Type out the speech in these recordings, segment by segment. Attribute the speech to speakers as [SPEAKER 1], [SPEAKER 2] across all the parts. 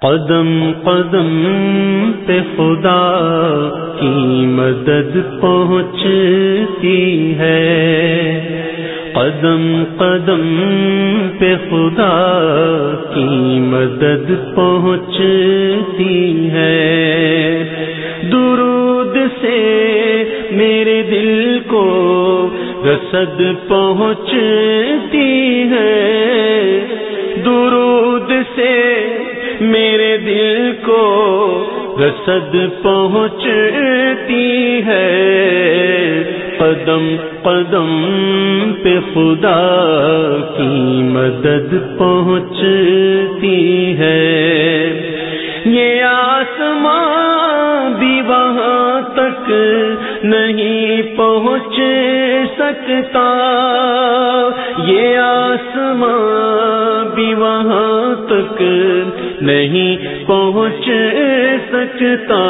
[SPEAKER 1] قدم قدم پہ خدا کی مدد پہنچتی ہے۔ قدم قدم پہ خدا کی مدد پہنچتی ہے۔ درود سے میرے دل کو رسد پہنچتی ہے۔ درود سے کو رسد پہنچتی ہے۔ قدم قدم پہ خدا کی مدد پہنچتی ہے۔ یہ آسمان بھی وہاں تک نہیں پہنچ سکتا۔ یہ آسمان بھی وہاں تک نہیں پہنچ سکتا۔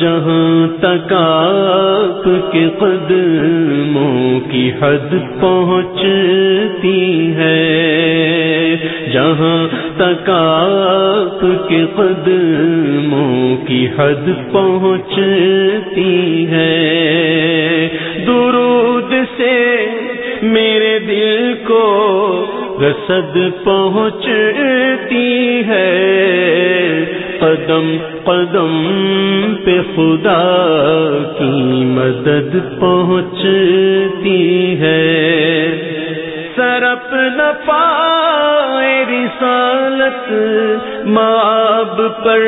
[SPEAKER 1] جہاں تک آپ کے قدموں کی حد پہنچتی ہے۔ جہاں تک آپ کے قدموں کی حد پہنچتی ہے۔ درود سے میرے دل کو رسد پہنچتی ہے، قدم قدم پہ خدا کی مدد پہنچتی ہے۔ سرپ نہ پائے رسالت ماب پر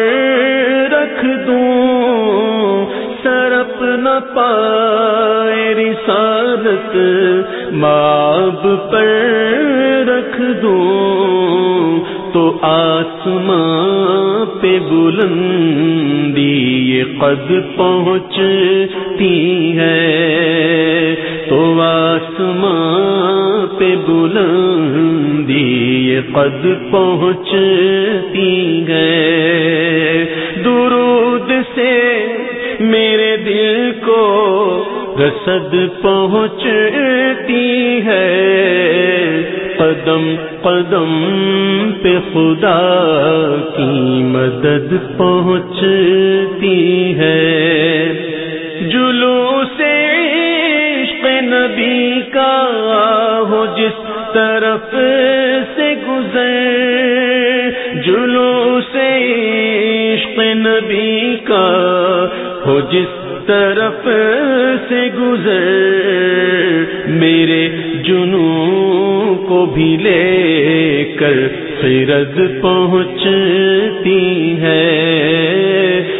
[SPEAKER 1] رکھ دوں۔ سرپ نہ پائے رسالت ماب پر رکھ دوں تو آسمان پہ بلندی یہ قد پہنچتی ہے تو آسمان پہ بلندی یہ قد پہنچتی ہے درود سے میرے دل کو رسد پہنچتی ہے قدم قدم پہ خدا کی مدد پہنچتی ہے۔ جلو سے عشق نبی کا ہو جس طرف سے گزر۔ جلو سے عشق نبی کا ہو جس طرف سے گزر۔ میرے جنوں کو بھی لے کر خیرد پہنچتی ہے۔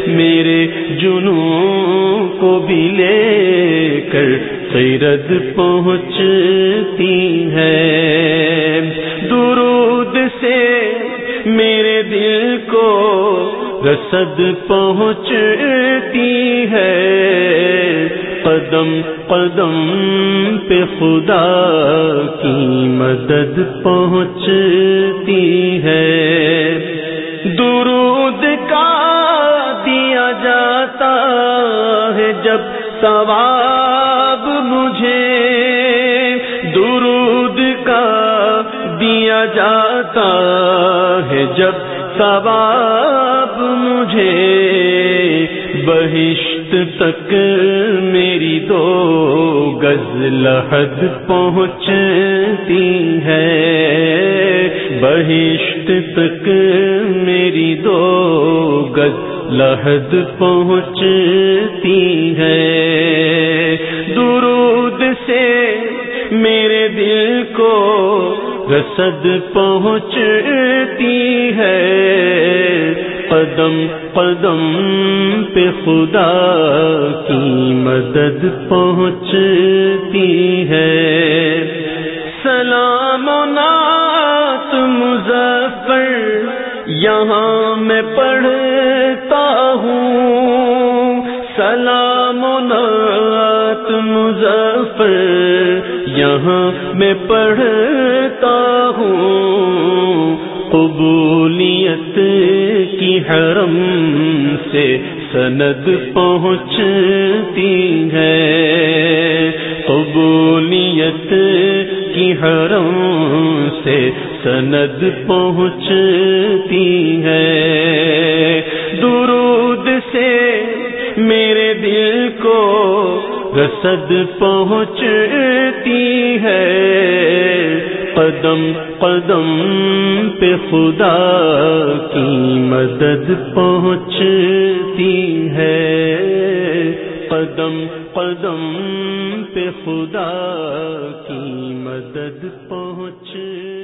[SPEAKER 1] میرے جنوں کو بھی لے کر خیرد پہنچتی ہے۔ درود سے میرے دل کو رسد پہنچتی قدم قدم پہ خدا کی مدد پہنچتی ہے۔ درود کا دیا جاتا ہے جب ثواب مجھے۔ درود کا دیا جاتا ہے جب ثواب مجھے۔ بہشت تک میری دو گز لحد پہنچتی ہے۔ بہشت تک میری دو گز لحد پہنچتی ہے۔ درود سے میرے دل کو رسد پہنچتی قدم قدم پہ خدا کی مدد پہنچتی ہے۔ سلام و نات مظفر، یہاں میں پڑھتا ہوں۔ سلام و نات مظفر، یہاں میں پڑھتا ہوں۔ قبولیت کی حرم سے سند پہنچتی ہے۔ قبولیت کی حرم سے سند پہنچتی ہے۔ درود سے میرے دل کو رسد پہنچ پہنچتی ہے، قدم قدم پہ خدا کی مدد پہنچتی ہے۔ قدم قدم پہ خدا کی مدد پہنچتی